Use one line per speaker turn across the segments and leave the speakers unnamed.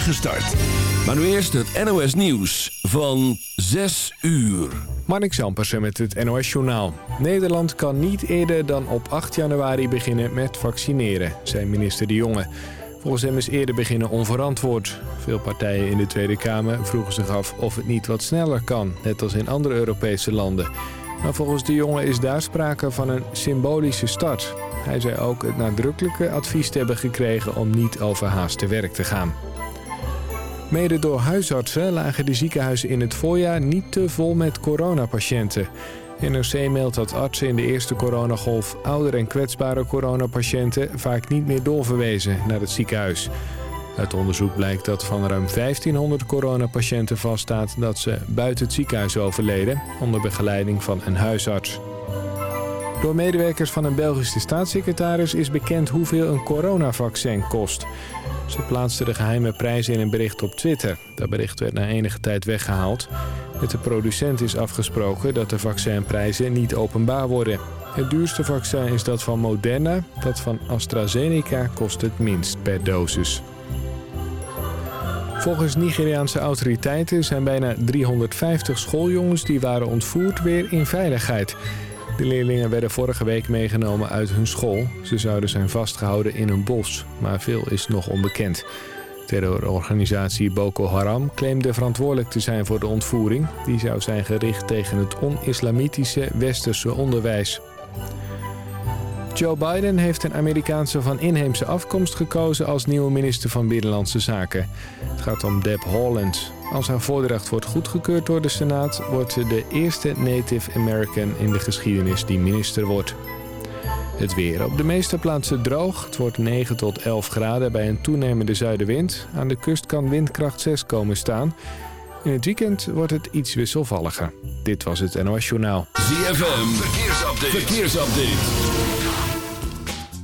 start. Maar nu eerst het NOS Nieuws van 6 uur.
Marnik Zampersen met het NOS Journaal. Nederland kan niet eerder dan op 8 januari beginnen met vaccineren, zei minister De Jonge. Volgens hem is eerder beginnen onverantwoord. Veel partijen in de Tweede Kamer vroegen zich af of het niet wat sneller kan, net als in andere Europese landen. Maar volgens De Jonge is daar sprake van een symbolische start. Hij zei ook het nadrukkelijke advies te hebben gekregen om niet overhaast te werk te gaan. Mede door huisartsen lagen de ziekenhuizen in het voorjaar niet te vol met coronapatiënten. NOC meldt dat artsen in de eerste coronagolf oudere en kwetsbare coronapatiënten vaak niet meer doorverwezen naar het ziekenhuis. Uit onderzoek blijkt dat van ruim 1500 coronapatiënten vaststaat dat ze buiten het ziekenhuis overleden onder begeleiding van een huisarts. Door medewerkers van een Belgische staatssecretaris is bekend hoeveel een coronavaccin kost. Ze plaatste de geheime prijzen in een bericht op Twitter. Dat bericht werd na enige tijd weggehaald. Met de producent is afgesproken dat de vaccinprijzen niet openbaar worden. Het duurste vaccin is dat van Moderna. Dat van AstraZeneca kost het minst per dosis. Volgens Nigeriaanse autoriteiten zijn bijna 350 schooljongens die waren ontvoerd weer in veiligheid. De leerlingen werden vorige week meegenomen uit hun school. Ze zouden zijn vastgehouden in een bos, maar veel is nog onbekend. Terrororganisatie Boko Haram claimde verantwoordelijk te zijn voor de ontvoering. Die zou zijn gericht tegen het on-islamitische westerse onderwijs. Joe Biden heeft een Amerikaanse van inheemse afkomst gekozen als nieuwe minister van Binnenlandse Zaken. Het gaat om Deb Haaland. Als haar voordracht wordt goedgekeurd door de Senaat... wordt ze de eerste Native American in de geschiedenis die minister wordt. Het weer. Op de meeste plaatsen droog. Het wordt 9 tot 11 graden bij een toenemende zuidenwind. Aan de kust kan windkracht 6 komen staan. In het weekend wordt het iets wisselvalliger. Dit was het NOS Journaal.
ZFM, verkeersupdate. verkeersupdate.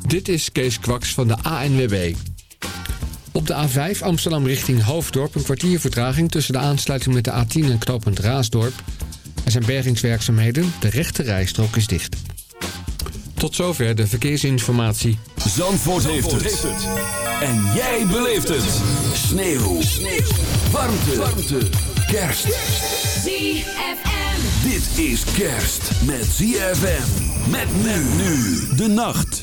Dit is Kees Kwaks van de ANWB. Op de A5 Amsterdam richting Hoofddorp een kwartier vertraging... tussen de aansluiting met de A10 en knooppunt Raasdorp. Er zijn bergingswerkzaamheden, de rechte rijstrook is dicht. Tot zover de verkeersinformatie.
Zandvoort, heeft, het. En jij beleeft het. Sneeuw. Sneeuw. Warmte. Warmte. Kerst.
ZFM.
Dit is kerst met ZFM. Met men nu. De nacht.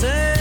say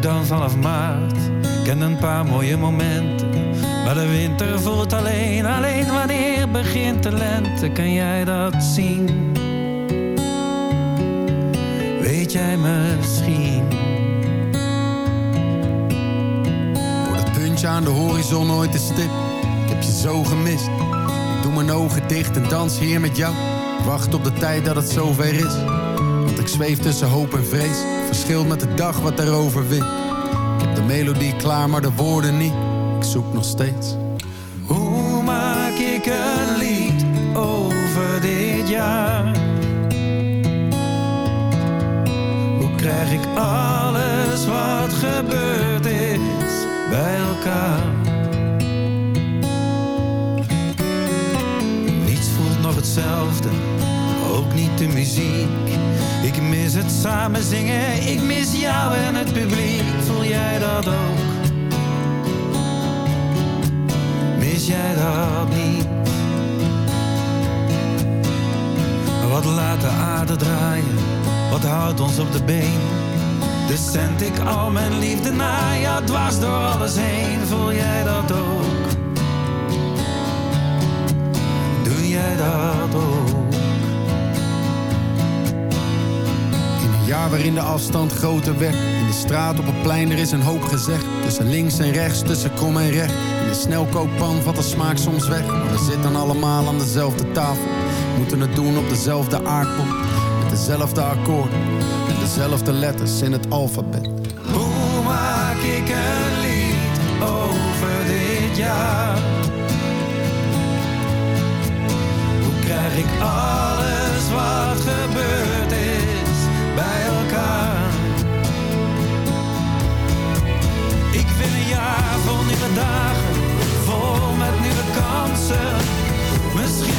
De
lockdown vanaf maart kende een paar mooie momenten. Maar de winter voelt alleen, alleen wanneer begint de lente? Kan jij dat zien? Weet jij misschien?
Wordt het puntje aan de horizon ooit te stip? Ik heb je zo gemist. Ik doe mijn ogen dicht en dans hier met jou. Wacht op de tijd dat het zover is. Ik zweef tussen hoop en vrees. Verschilt met de dag wat erover wint. Ik heb de melodie klaar, maar de woorden niet. Ik zoek nog steeds.
Hoe maak ik een lied over dit jaar? Hoe krijg ik alles wat gebeurd is bij elkaar? Niets voelt nog hetzelfde, ook niet de muziek. Ik mis het samen zingen, ik mis jou en het publiek. Voel jij dat ook? Mis jij dat niet? Wat laat de aarde draaien? Wat houdt ons op de been? Dus zend ik al mijn liefde naar jou dwars door alles heen. Voel jij dat ook? Doe jij dat ook?
Jaar waarin de afstand groter werd. In de straat op het plein, er is een hoop gezegd. Tussen links en rechts, tussen krom en recht. In de snelkookpan valt de smaak soms weg. Maar we zitten allemaal aan dezelfde tafel. Moeten het doen op dezelfde aardbol. Met dezelfde akkoorden. En dezelfde letters in het alfabet.
Hoe maak ik een lied over dit jaar? Hoe krijg ik alles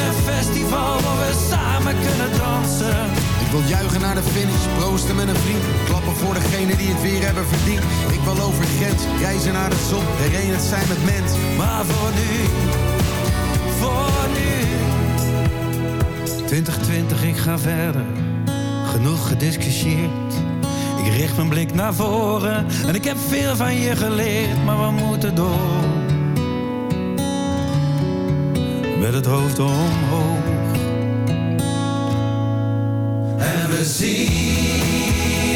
een festival waar we samen kunnen dansen.
Ik wil juichen naar de finish, proosten met een vriend. Klappen voor degene die het weer hebben verdiend. Ik wil over de grens, reizen naar de zon. Herenigd zijn met mens.
Maar voor nu, voor nu. 2020, ik ga verder. Genoeg gediscussieerd. Ik richt mijn blik naar voren. En ik heb veel van je geleerd, maar we moeten door. Met het hoofd omhoog. En we zien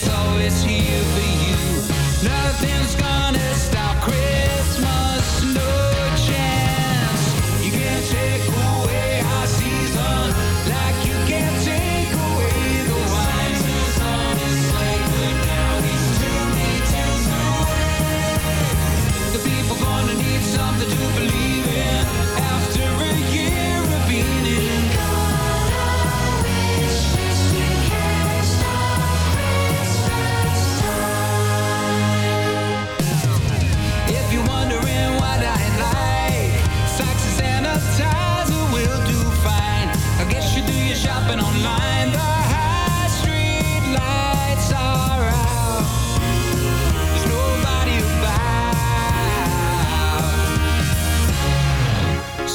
it's always here for you. Nothing's gonna stop.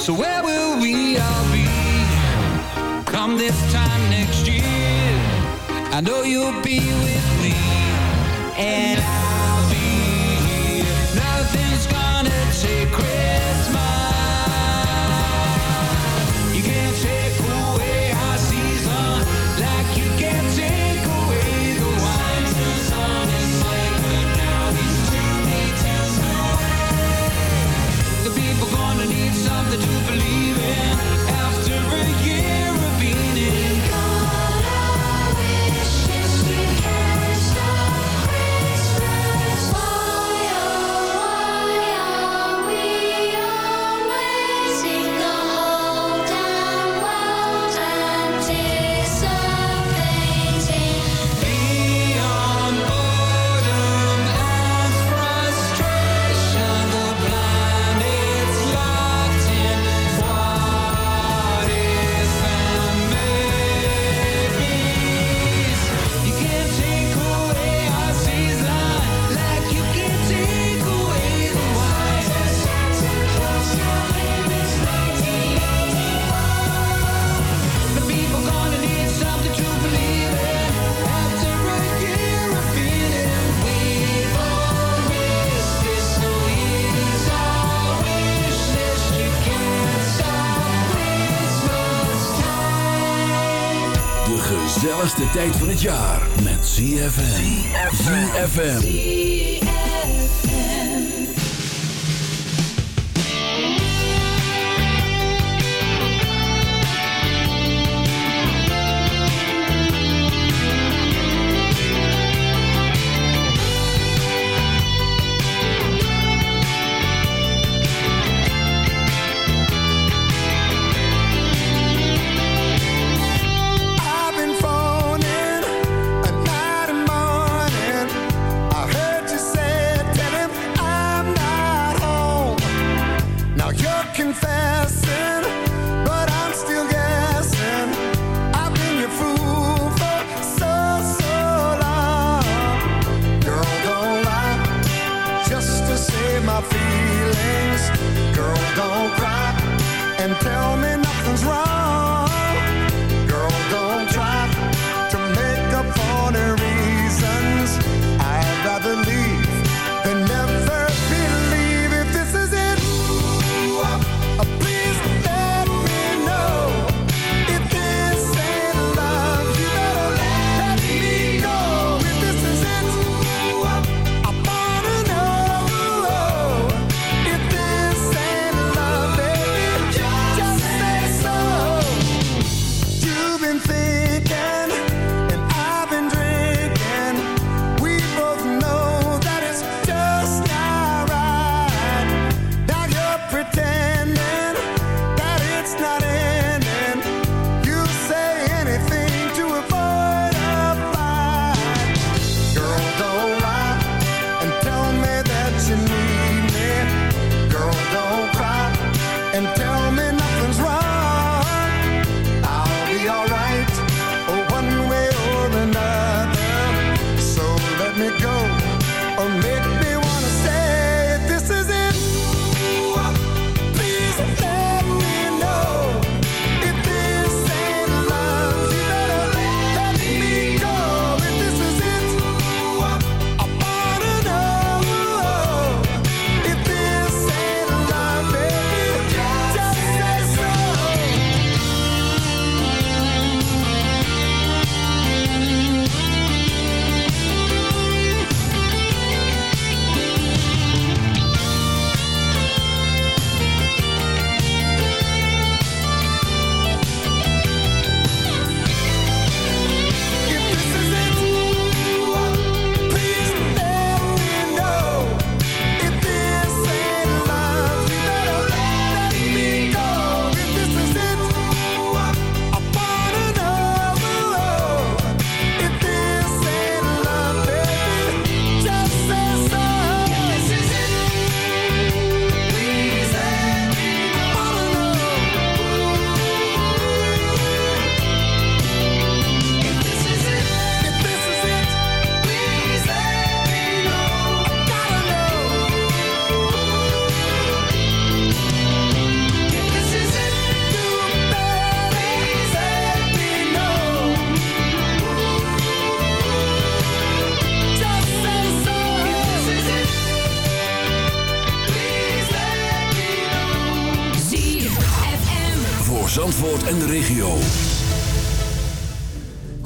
So where will we all be? Come this time next year. I know you'll be with me. And I'll be here. Nothing's gonna take credit. that you believe in
het jaar met ZFM. ZFM.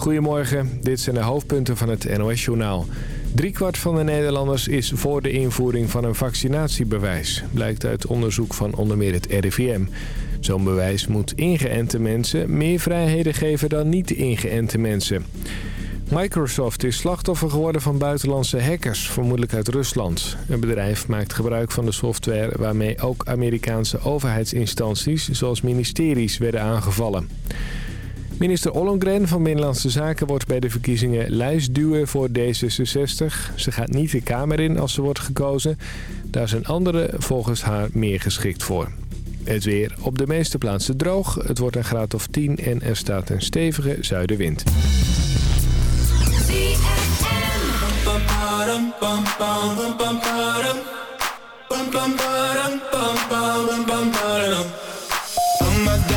Goedemorgen, dit zijn de hoofdpunten van het NOS-journaal. Driekwart van de Nederlanders is voor de invoering van een vaccinatiebewijs. Blijkt uit onderzoek van onder meer het RIVM. Zo'n bewijs moet ingeënte mensen meer vrijheden geven dan niet ingeënte mensen. Microsoft is slachtoffer geworden van buitenlandse hackers, vermoedelijk uit Rusland. Het bedrijf maakt gebruik van de software waarmee ook Amerikaanse overheidsinstanties, zoals ministeries, werden aangevallen. Minister Ollongren van Binnenlandse Zaken wordt bij de verkiezingen lijstduwen voor D66. Ze gaat niet de Kamer in als ze wordt gekozen. Daar zijn anderen volgens haar meer geschikt voor. Het weer op de meeste plaatsen droog. Het wordt een graad of 10 en er staat een stevige zuidenwind.
Oh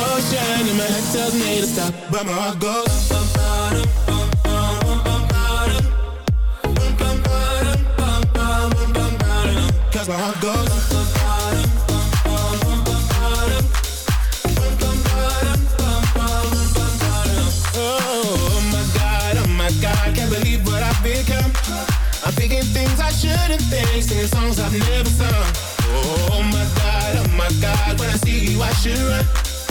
my ex tells me to stop, but my heart goes. Cause my heart goes. I'm thinking things I shouldn't think, singing songs I've never sung. Oh my god, oh my god, when I see you, I should run.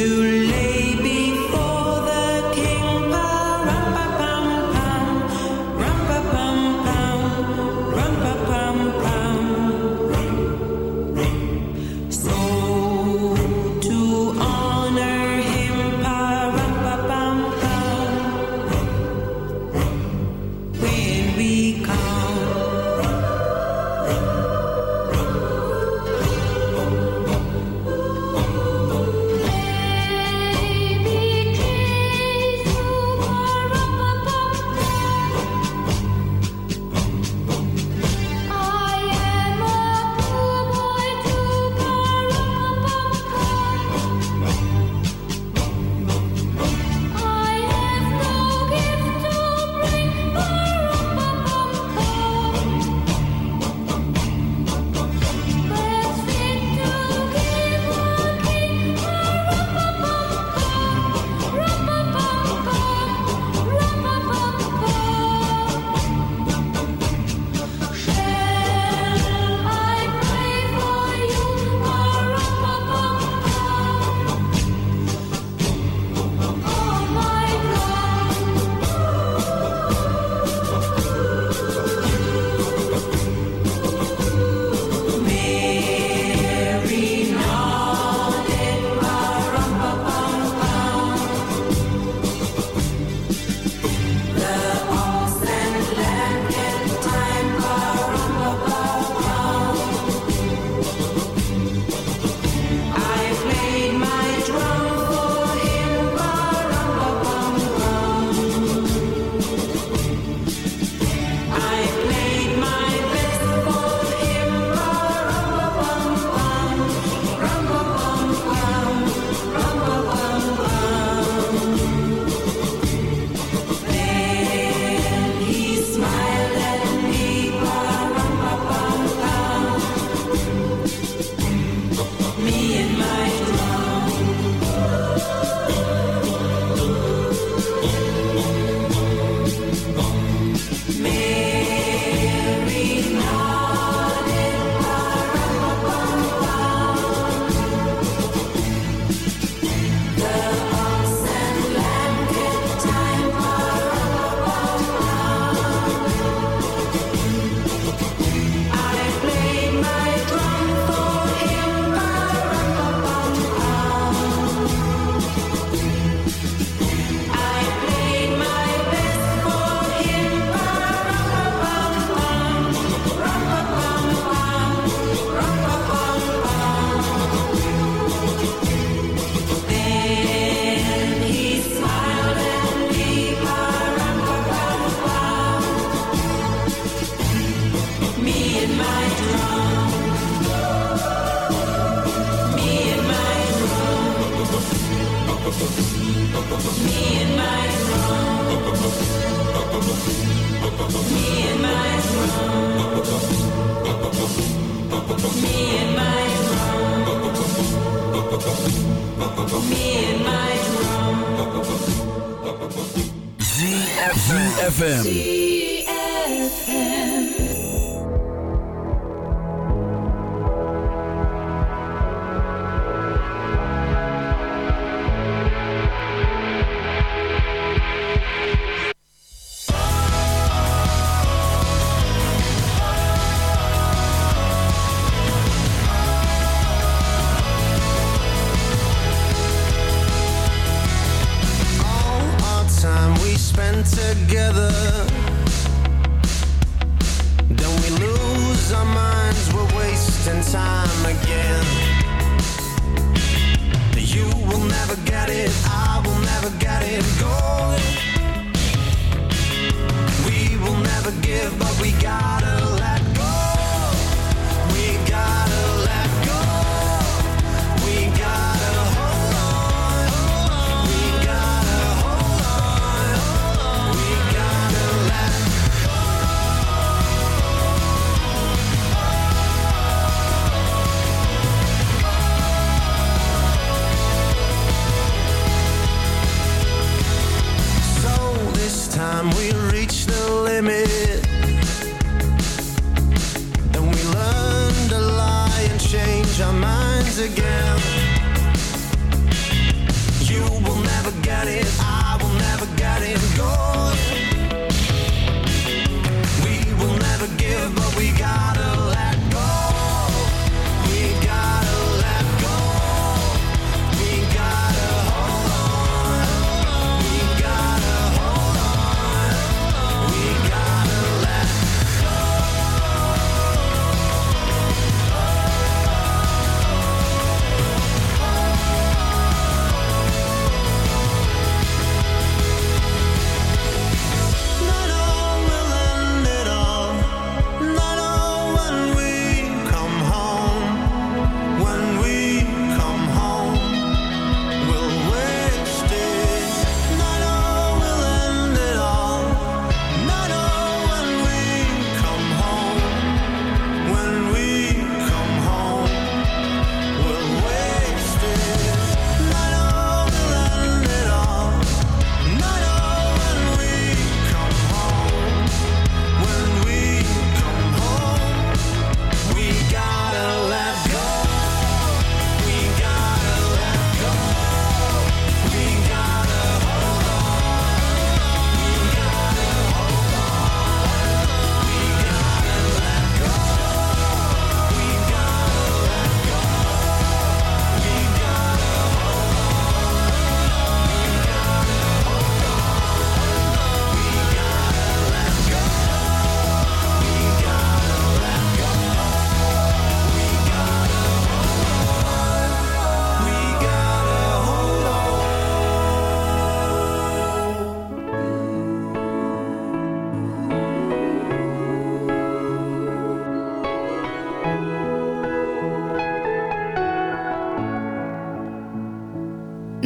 To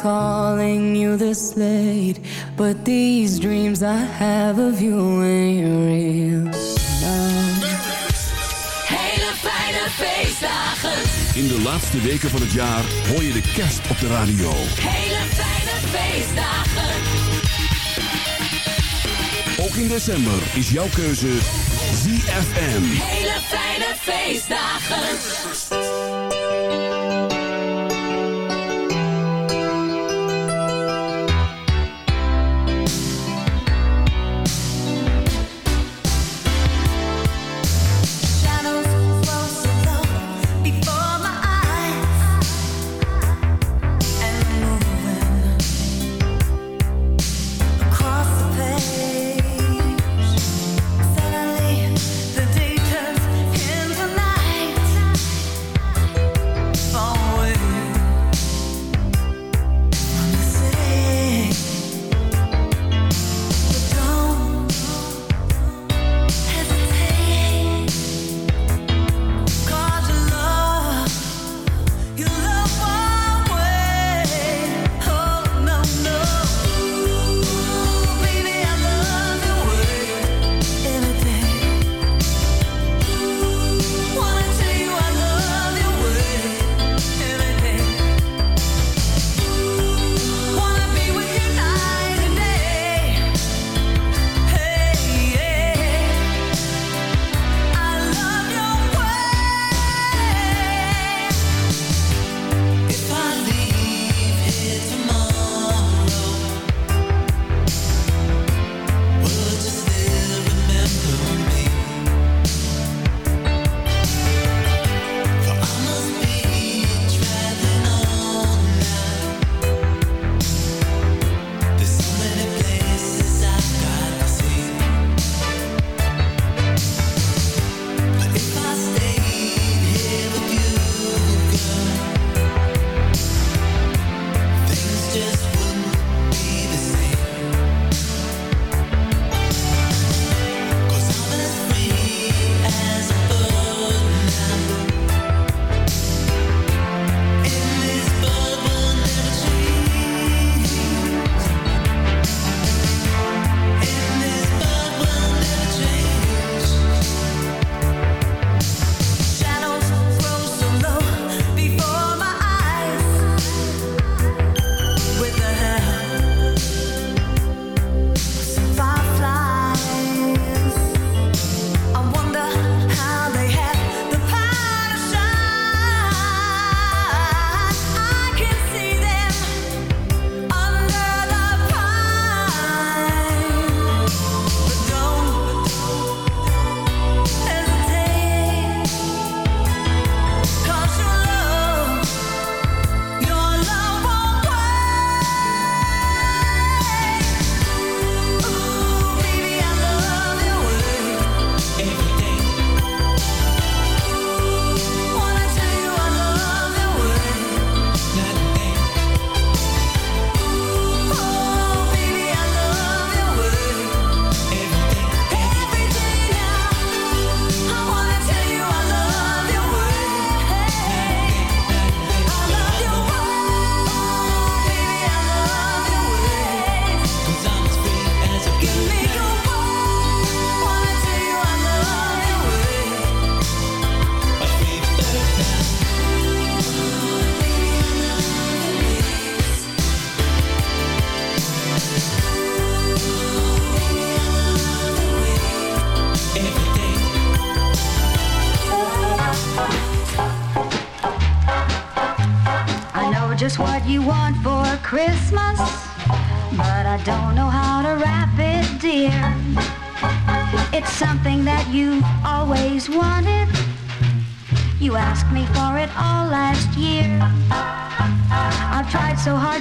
calling you this late, but these dreams I have of you ain't real.
Hele fijne feestdagen. In de laatste weken van het jaar hoor je de kerst op de radio.
Hele fijne feestdagen.
Ook in december is jouw keuze ZFM.
Hele fijne feestdagen.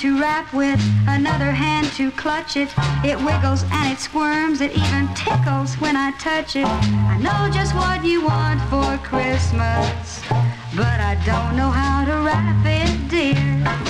to wrap with, another hand to clutch it. It wiggles and it squirms, it even tickles when I touch it. I know just what you want for Christmas, but I don't know how to wrap it, dear.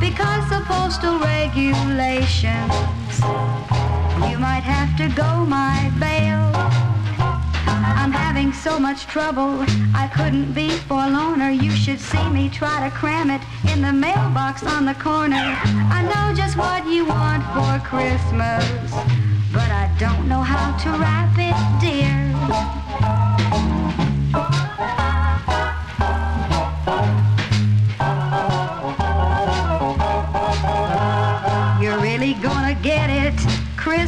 because of postal regulations. You might have to go my bail. I'm having so much trouble, I couldn't be forlorner. You should see me try to cram it in the mailbox on the corner. I know just what you want for Christmas, but I don't know how to wrap it, dear.